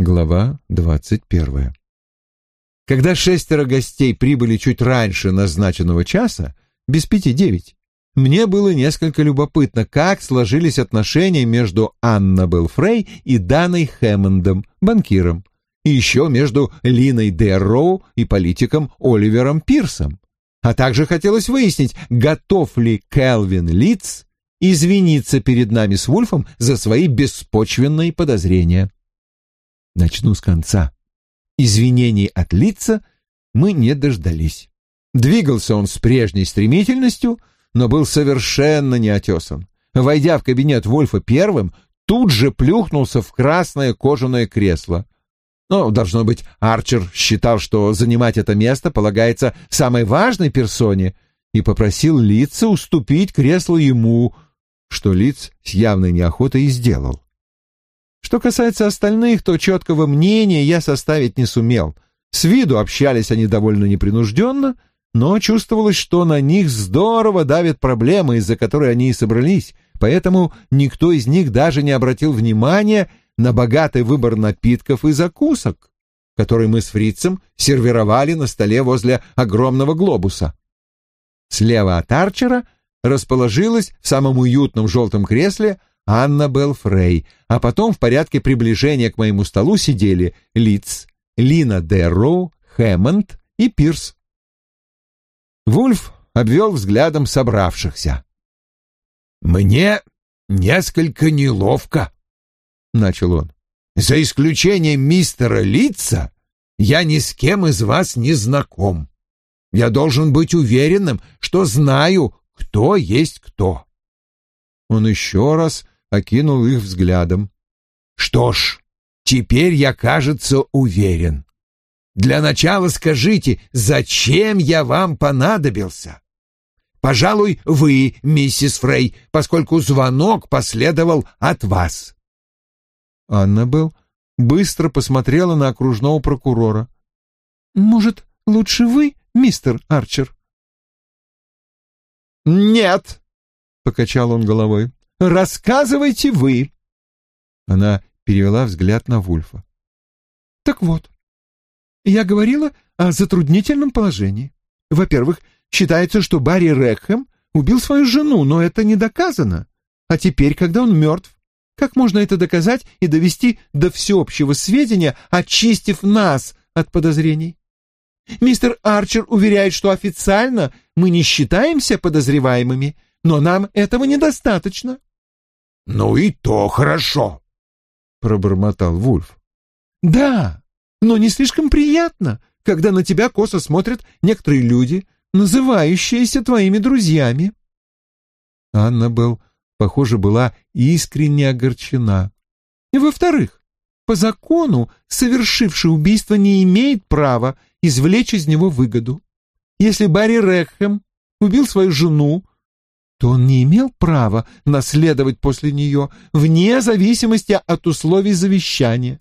Глава двадцать первая. Когда шестеро гостей прибыли чуть раньше назначенного часа, без пяти девять, мне было несколько любопытно, как сложились отношения между Аннабелл Фрей и Даной Хэммондом, банкиром, и еще между Линой Дерроу и политиком Оливером Пирсом. А также хотелось выяснить, готов ли Келвин Литц извиниться перед нами с Вульфом за свои беспочвенные подозрения. Начну с конца. Извинений от лица мы не дождались. Двигался он с прежней стремительностью, но был совершенно неотесан. Войдя в кабинет Вольфа первым, тут же плюхнулся в красное кожаное кресло. Но, должно быть, Арчер считал, что занимать это место полагается самой важной персоне, и попросил Лица уступить кресло ему, что Лиц с явной неохотой и сделал. Что касается остальных, то четкого мнения я составить не сумел. С виду общались они довольно непринужденно — но чувствовалось, что на них здорово давят проблемы, из-за которой они и собрались, поэтому никто из них даже не обратил внимания на богатый выбор напитков и закусок, который мы с фрицем сервировали на столе возле огромного глобуса. Слева от Арчера расположилась в самом уютном желтом кресле Анна Белфрей, а потом в порядке приближения к моему столу сидели Литц, Лина Дерроу, Хэммонд и Пирс. Вульф обвел взглядом собравшихся. «Мне несколько неловко», — начал он. «За исключением мистера Литца, я ни с кем из вас не знаком. Я должен быть уверенным, что знаю, кто есть кто». Он еще раз окинул их взглядом. «Что ж, теперь я, кажется, уверен. Для начала скажите, зачем я вам понадобился? Пожалуй, вы, миссис Фрей, поскольку звонок последовал от вас. Аннабелл быстро посмотрела на окружного прокурора. «Может, лучше вы, мистер Арчер?» «Нет», — покачал он головой, — «рассказывайте вы». Она перевела взгляд на Вульфа. «Так вот, я говорила о затруднительном положении. Во-первых, считается, что Барри Рекхэм убил свою жену, но это не доказано. А теперь, когда он мертв, как можно это доказать и довести до всеобщего сведения, очистив нас от подозрений? Мистер Арчер уверяет, что официально мы не считаемся подозреваемыми, но нам этого недостаточно. — Ну и то хорошо, — пробормотал Вульф. — Да, но не слишком приятно, когда на тебя косо смотрят некоторые люди, называющиеся твоими друзьями. Анна был, похоже, была искренне огорчена. И во-вторых, по закону совершивший убийство не имеет права извлечь из него выгоду. Если Барри Рекхэм убил свою жену, то он не имел права наследовать после нее, вне зависимости от условий завещания.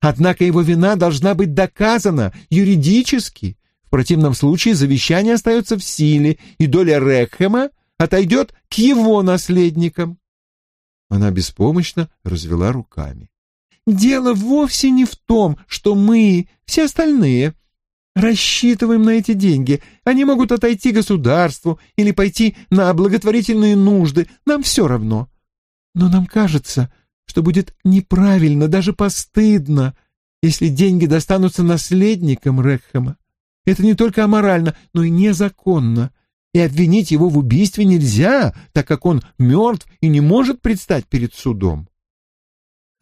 Однако его вина должна быть доказана юридически. В противном случае завещание остается в силе, и доля Рекхема отойдет к его наследникам. Она беспомощно развела руками. Дело вовсе не в том, что мы, все остальные, рассчитываем на эти деньги. Они могут отойти государству или пойти на благотворительные нужды. Нам все равно. Но нам кажется, что будет неправильно, даже постыдно, если деньги достанутся наследникам Рекхэма. Это не только аморально, но и незаконно. И обвинить его в убийстве нельзя, так как он мертв и не может предстать перед судом.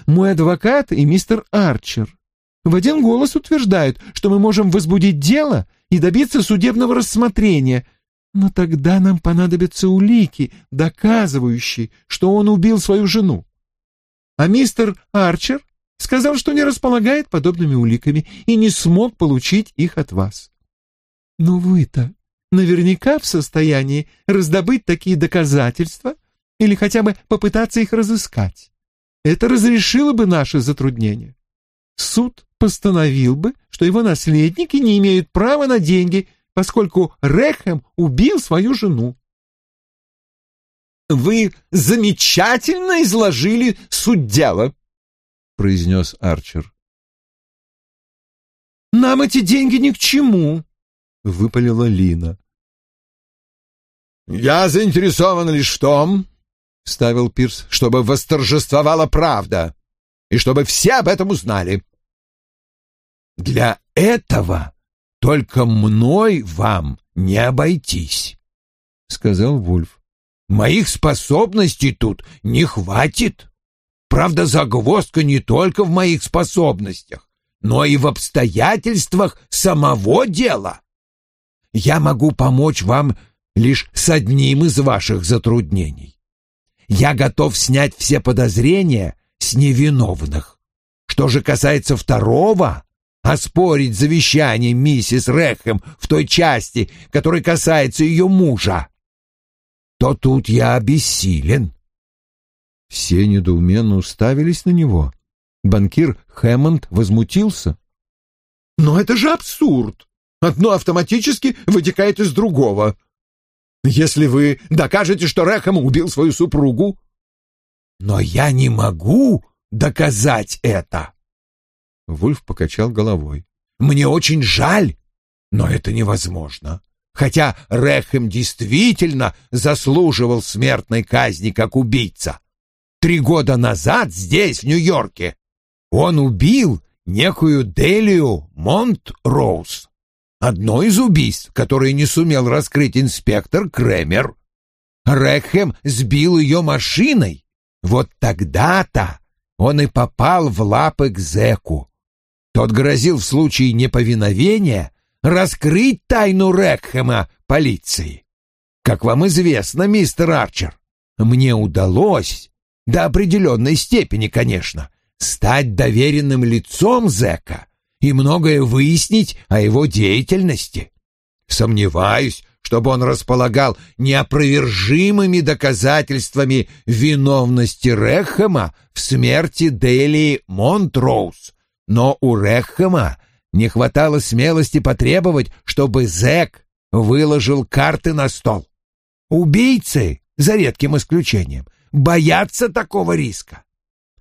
Мой адвокат и мистер Арчер в один голос утверждают, что мы можем возбудить дело и добиться судебного рассмотрения, но тогда нам понадобятся улики, доказывающие, что он убил свою жену. А мистер Арчер сказал, что не располагает подобными уликами и не смог получить их от вас. Но вы-то наверняка в состоянии раздобыть такие доказательства или хотя бы попытаться их разыскать. Это разрешило бы наши затруднения. Суд постановил бы, что его наследники не имеют права на деньги, поскольку Рехем убил свою жену. «Вы замечательно изложили суть дела», — произнес Арчер. Нам эти деньги ни к чему, — выпалила Лина. «Я заинтересован лишь в том, — ставил Пирс, — чтобы восторжествовала правда и чтобы все об этом узнали. Для этого только мной вам не обойтись, — сказал Вульф. Моих способностей тут не хватит. Правда, загвоздка не только в моих способностях, но и в обстоятельствах самого дела. Я могу помочь вам лишь с одним из ваших затруднений. Я готов снять все подозрения с невиновных. Что же касается второго, оспорить завещание миссис Рэхэм в той части, которая касается ее мужа, то тут я бессилен. Все недоуменно уставились на него. Банкир Хэммонд возмутился. «Но это же абсурд! Одно автоматически вытекает из другого. Если вы докажете, что Рэхэм убил свою супругу...» «Но я не могу доказать это!» Вульф покачал головой. «Мне очень жаль, но это невозможно. Хотя Рэхэм действительно заслуживал смертной казни как убийца. Три года назад здесь, в Нью-Йорке, он убил некую Делию Монт-Роуз. Одно из убийств, которое не сумел раскрыть инспектор Кремер. Рэхэм сбил ее машиной. Вот тогда-то он и попал в лапы к зэку. Тот грозил в случае неповиновения раскрыть тайну Рэкхэма полиции. Как вам известно, мистер Арчер, мне удалось, до определенной степени, конечно, стать доверенным лицом зэка и многое выяснить о его деятельности. Сомневаюсь, чтобы он располагал неопровержимыми доказательствами виновности Рэхэма в смерти Дели Монтроуз, но у Рэхэма не хватало смелости потребовать, чтобы зэк выложил карты на стол. Убийцы, за редким исключением, боятся такого риска.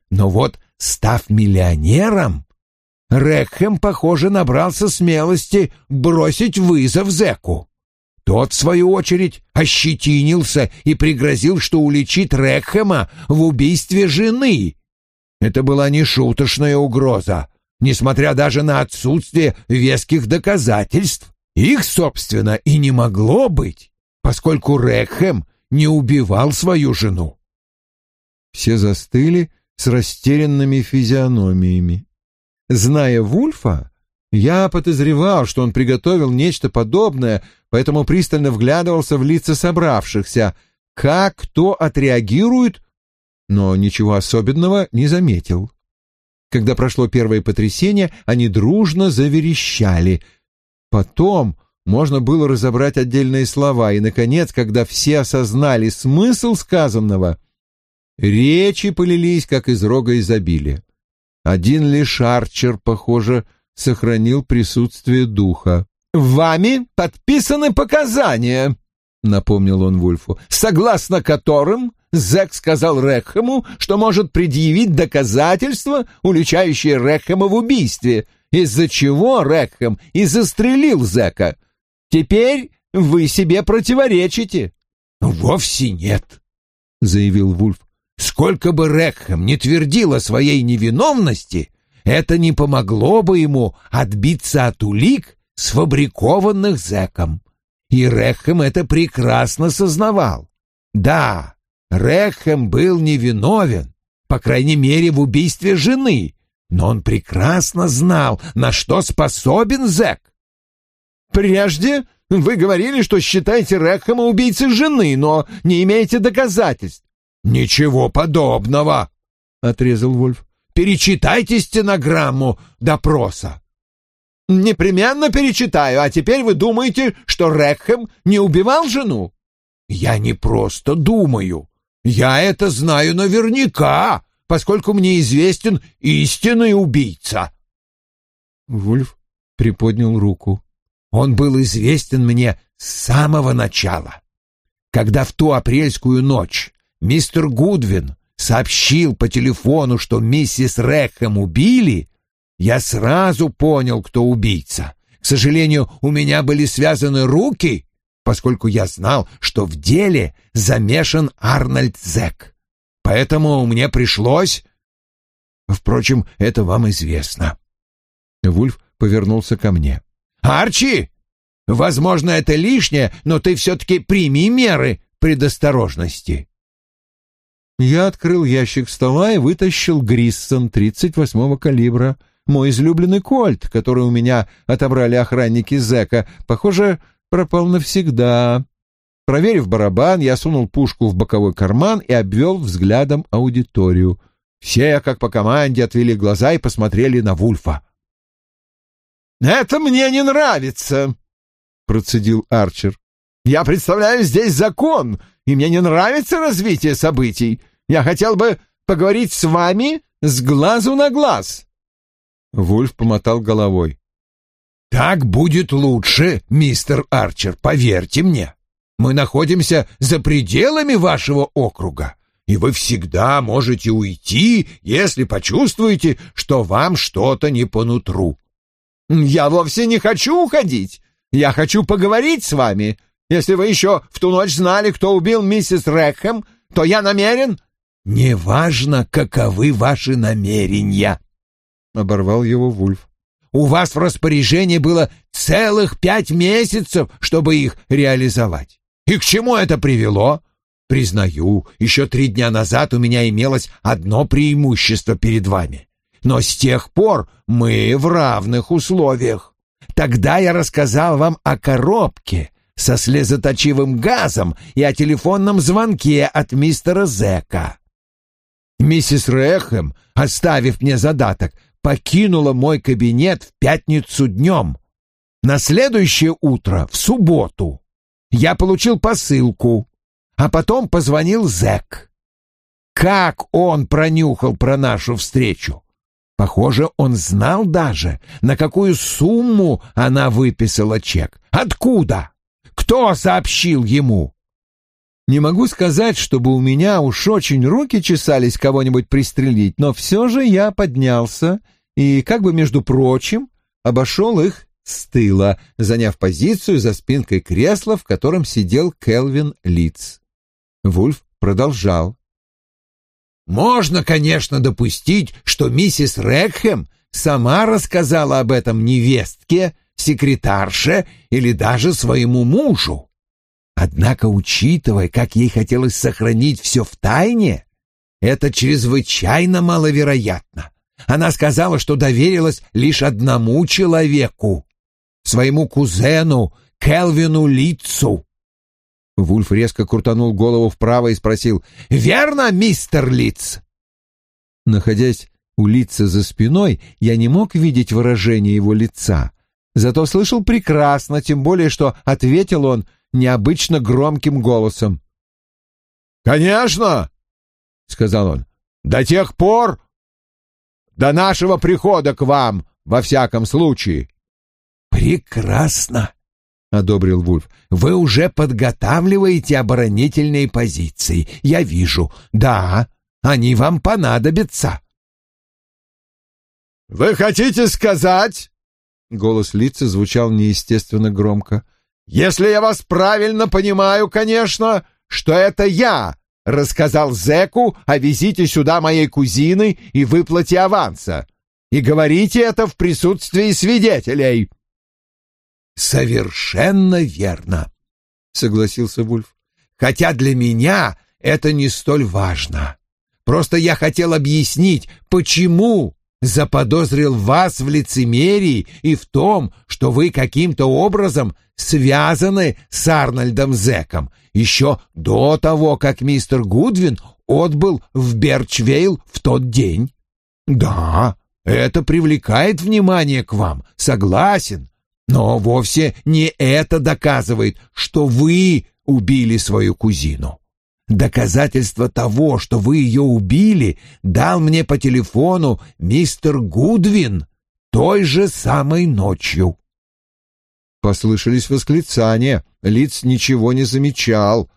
Но вот, став миллионером, Рэкхэм, похоже, набрался смелости бросить вызов зэку. Тот, в свою очередь, ощетинился и пригрозил, что уличит Рэкхэма в убийстве жены. Это была не шуточная угроза, несмотря даже на отсутствие веских доказательств. Их, собственно, и не могло быть, поскольку Рэкхэм не убивал свою жену. Все застыли с растерянными физиономиями. Зная Вульфа, я подозревал, что он приготовил нечто подобное, поэтому пристально вглядывался в лица собравшихся, как кто отреагирует, но ничего особенного не заметил. Когда прошло первое потрясение, они дружно заверещали. Потом можно было разобрать отдельные слова, и, наконец, когда все осознали смысл сказанного, речи полились, как из рога изобилия. Один лишь Арчер, похоже, сохранил присутствие духа. «Вами подписаны показания», — напомнил он Вульфу, «согласно которым Зэк сказал Рекхэму, что может предъявить доказательства, уличающие Рекхэма в убийстве, из-за чего Рекхэм и застрелил Зэка. Теперь вы себе противоречите». «Вовсе нет», — заявил Вульф. «Сколько бы Рекхэм не твердил о своей невиновности, это не помогло бы ему отбиться от улик, сфабрикованных Зэком. И Рекхэм это прекрасно сознавал. Да, Рэхэм был невиновен, по крайней мере, в убийстве жены, но он прекрасно знал, на что способен Зэк. «Прежде вы говорили, что считаете Рэхэма убийцей жены, но не имеете доказательств». «Ничего подобного», — отрезал Вольф. «Перечитайте стенограмму допроса». «Непременно перечитаю, а теперь вы думаете, что Рэхэм не убивал жену?» «Я не просто думаю. Я это знаю наверняка, поскольку мне известен истинный убийца. Вульф приподнял руку. Он был известен мне с самого начала. Когда в ту апрельскую ночь мистер Гудвин сообщил по телефону, что миссис Рэхэм убили, я сразу понял, кто убийца. К сожалению, у меня были связаны руки, поскольку я знал, что в деле замешан Арнольд Зек. Поэтому мне пришлось... Впрочем, это вам известно. Вульф повернулся ко мне. «Арчи! Возможно, это лишнее, но ты все-таки прими меры предосторожности». Я открыл ящик стола и вытащил Гриссон 38-го калибра. Мой излюбленный кольт, который у меня отобрали охранники Зека, похоже, пропал навсегда. Проверив барабан, я сунул пушку в боковой карман и обвел взглядом аудиторию. Все, как по команде, отвели глаза и посмотрели на Вульфа. «Это мне не нравится», — процедил Арчер. «Я представляю здесь закон, и мне не нравится развитие событий. Я хотел бы поговорить с вами с глазу на глаз». Вульф помотал головой. «Так будет лучше, мистер Арчер, поверьте мне. Мы находимся за пределами вашего округа, и вы всегда можете уйти, если почувствуете, что вам что-то не по нутру. «Я вовсе не хочу уходить. Я хочу поговорить с вами. Если вы еще в ту ночь знали, кто убил миссис Рэкхэм, то я намерен...» «Неважно, каковы ваши намерения», — оборвал его Вульф. «У вас в распоряжении было целых пять месяцев, чтобы их реализовать. И к чему это привело? Признаю, еще три дня назад у меня имелось одно преимущество перед вами но с тех пор мы в равных условиях. Тогда я рассказал вам о коробке со слезоточивым газом и о телефонном звонке от мистера Зека. Миссис Рэхэм, оставив мне задаток, покинула мой кабинет в пятницу днем. На следующее утро, в субботу, я получил посылку, а потом позвонил Зек. Как он пронюхал про нашу встречу? Похоже, он знал даже, на какую сумму она выписала чек. Откуда? Кто сообщил ему? Не могу сказать, чтобы у меня уж очень руки чесались кого-нибудь пристрелить, но все же я поднялся и, как бы между прочим, обошел их с тыла, заняв позицию за спинкой кресла, в котором сидел Келвин Литц. Вульф продолжал. Можно, конечно, допустить, что миссис Рекхэм сама рассказала об этом невестке, секретарше или даже своему мужу. Однако, учитывая, как ей хотелось сохранить все в тайне, это чрезвычайно маловероятно. Она сказала, что доверилась лишь одному человеку, своему кузену Келвину Лицу. Вульф резко крутанул голову вправо и спросил «Верно, мистер Лиц?» Находясь у лица за спиной, я не мог видеть выражение его лица. Зато слышал прекрасно, тем более, что ответил он необычно громким голосом. «Конечно!» — сказал он. «До тех пор, до нашего прихода к вам, во всяком случае». «Прекрасно!» — одобрил Вульф. «Вы уже подготавливаете оборонительные позиции. Я вижу. Да, они вам понадобятся». «Вы хотите сказать...» Голос лица звучал неестественно громко. «Если я вас правильно понимаю, конечно, что это я рассказал Зеку о визите сюда моей кузины и выплате аванса. И говорите это в присутствии свидетелей». «Совершенно верно», — согласился Вульф. «Хотя для меня это не столь важно. Просто я хотел объяснить, почему заподозрил вас в лицемерии и в том, что вы каким-то образом связаны с Арнольдом Зеком еще до того, как мистер Гудвин отбыл в Берчвейл в тот день. Да, это привлекает внимание к вам, согласен, но вовсе не это доказывает, что вы убили свою кузину. Доказательство того, что вы ее убили, дал мне по телефону мистер Гудвин той же самой ночью. Послышались восклицания. Лиц ничего не замечал.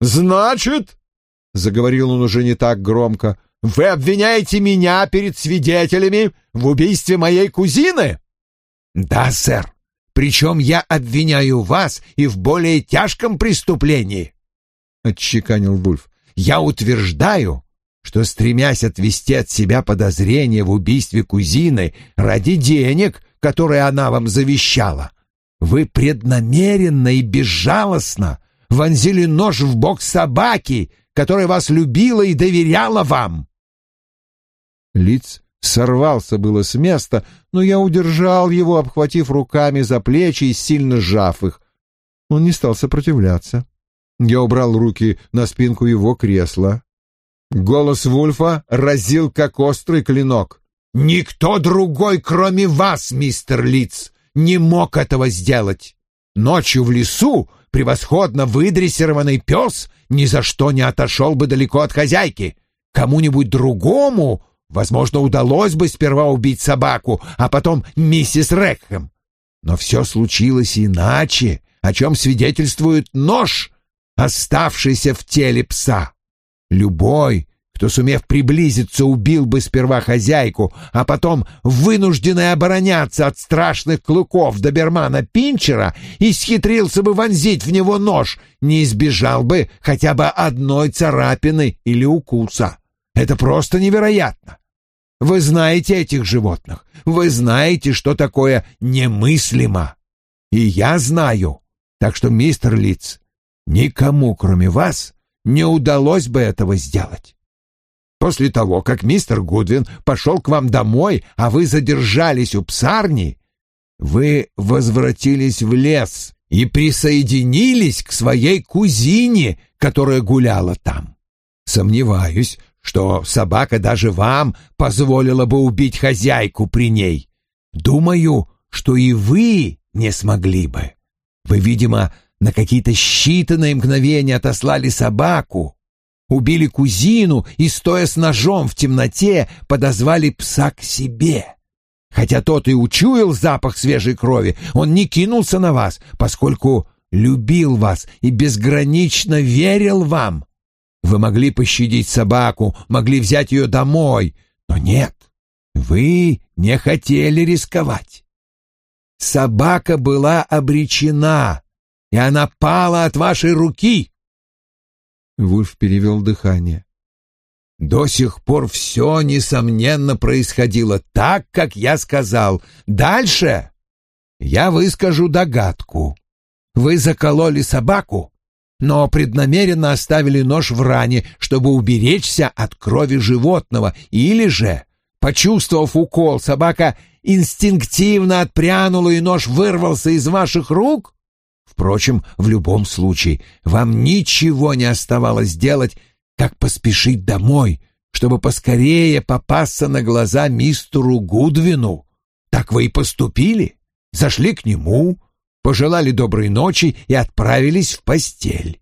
«Значит, — заговорил он уже не так громко, Вы обвиняете меня перед свидетелями в убийстве моей кузины? Да, сэр. Причем я обвиняю вас и в более тяжком преступлении. Отчеканил Вульф. Я утверждаю, что, стремясь отвести от себя подозрения в убийстве кузины ради денег, которые она вам завещала, вы преднамеренно и безжалостно вонзили нож в бок собаки, которая вас любила и доверяла вам. Лиц сорвался было с места, но я удержал его, обхватив руками за плечи и сильно сжав их. Он не стал сопротивляться. Я убрал руки на спинку его кресла. Голос Вульфа разил, как острый клинок. «Никто другой, кроме вас, мистер Литц, не мог этого сделать. Ночью в лесу превосходно выдрессированный пес ни за что не отошел бы далеко от хозяйки. Кому-нибудь другому Возможно, удалось бы сперва убить собаку, а потом миссис Рекхэм. Но все случилось иначе, о чем свидетельствует нож, оставшийся в теле пса. Любой, кто, сумев приблизиться, убил бы сперва хозяйку, а потом, вынужденный обороняться от страшных клыков добермана Пинчера, и схитрился бы вонзить в него нож, не избежал бы хотя бы одной царапины или укуса. Это просто невероятно. Вы знаете этих животных. Вы знаете, что такое немыслимо. И я знаю. Так что, мистер Литц, никому, кроме вас, не удалось бы этого сделать. После того, как мистер Гудвин пошел к вам домой, а вы задержались у псарни, вы возвратились в лес и присоединились к своей кузине, которая гуляла там. Сомневаюсь, что собака даже вам позволила бы убить хозяйку при ней. Думаю, что и вы не смогли бы. Вы, видимо, на какие-то считанные мгновения отослали собаку, убили кузину и, стоя с ножом в темноте, подозвали пса к себе. Хотя тот и учуял запах свежей крови, он не кинулся на вас, поскольку любил вас и безгранично верил вам. Вы могли пощадить собаку, могли взять ее домой, но нет, вы не хотели рисковать. Собака была обречена, и она пала от вашей руки. Вульф перевел дыхание. До сих пор все, несомненно, происходило так, как я сказал. Дальше я выскажу догадку. Вы закололи собаку, но преднамеренно оставили нож в ране, чтобы уберечься от крови животного, или же, почувствовав укол, собака инстинктивно отпрянула и нож вырвался из ваших рук? Впрочем, в любом случае, вам ничего не оставалось делать, как поспешить домой, чтобы поскорее попасться на глаза мистеру Гудвину. Так вы и поступили, зашли к нему, пожелали доброй ночи и отправились в постель.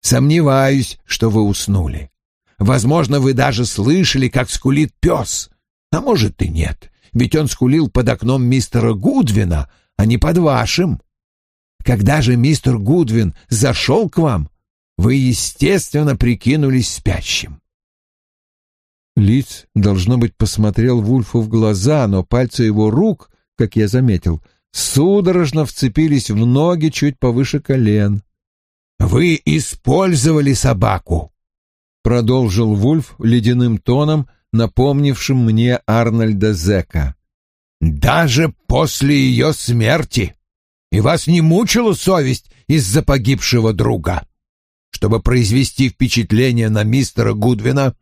Сомневаюсь, что вы уснули. Возможно, вы даже слышали, как скулит пес. А может и нет, ведь он скулил под окном мистера Гудвина, а не под вашим. Когда же мистер Гудвин зашел к вам, вы, естественно, прикинулись спящим. Лиц, должно быть, посмотрел Вульфу в глаза, но пальцы его рук, как я заметил, судорожно вцепились в ноги чуть повыше колен. «Вы использовали собаку», — продолжил Вульф ледяным тоном, напомнившим мне Арнольда Зека. «Даже после ее смерти. И вас не мучила совесть из-за погибшего друга. Чтобы произвести впечатление на мистера Гудвина,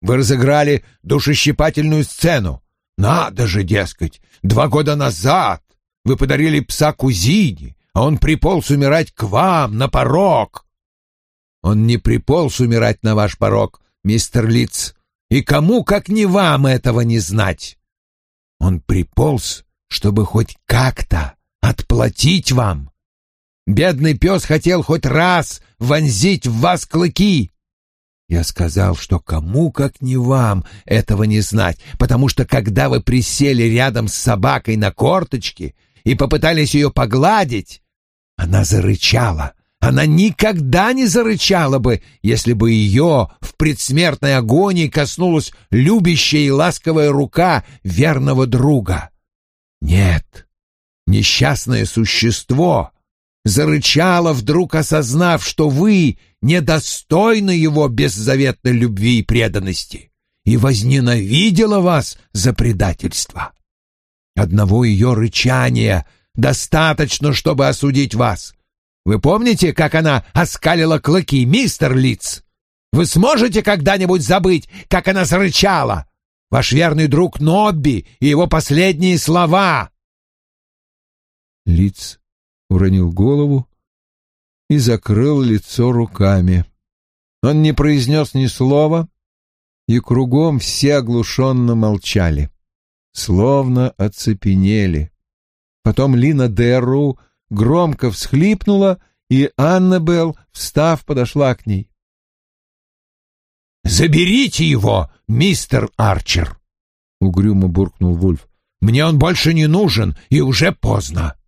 вы разыграли душещипательную сцену. Надо же, дескать, два года назад вы подарили пса кузине, а он приполз умирать к вам на порог. Он не приполз умирать на ваш порог, мистер Литц, и кому, как не вам, этого не знать. Он приполз, чтобы хоть как-то отплатить вам. Бедный пес хотел хоть раз вонзить в вас клыки. Я сказал, что кому, как не вам, этого не знать, потому что когда вы присели рядом с собакой на корточке и попытались ее погладить, она зарычала, Она никогда не зарычала бы, если бы ее в предсмертной агонии коснулась любящая и ласковая рука верного друга. Нет, несчастное существо зарычало, вдруг осознав, что вы недостойны его беззаветной любви и преданности, и возненавидела вас за предательство. Одного ее рычания достаточно, чтобы осудить вас — вы помните, как она оскалила клыки, мистер Лиц? Вы сможете когда-нибудь забыть, как она зарычала? Ваш верный друг Нобби и его последние слова!» Лиц уронил голову и закрыл лицо руками. Он не произнес ни слова, и кругом все оглушенно молчали, словно оцепенели. Потом Лина Дерру громко всхлипнула, и Аннабелл, встав, подошла к ней. «Заберите его, мистер Арчер!» — угрюмо буркнул Вульф. «Мне он больше не нужен, и уже поздно!»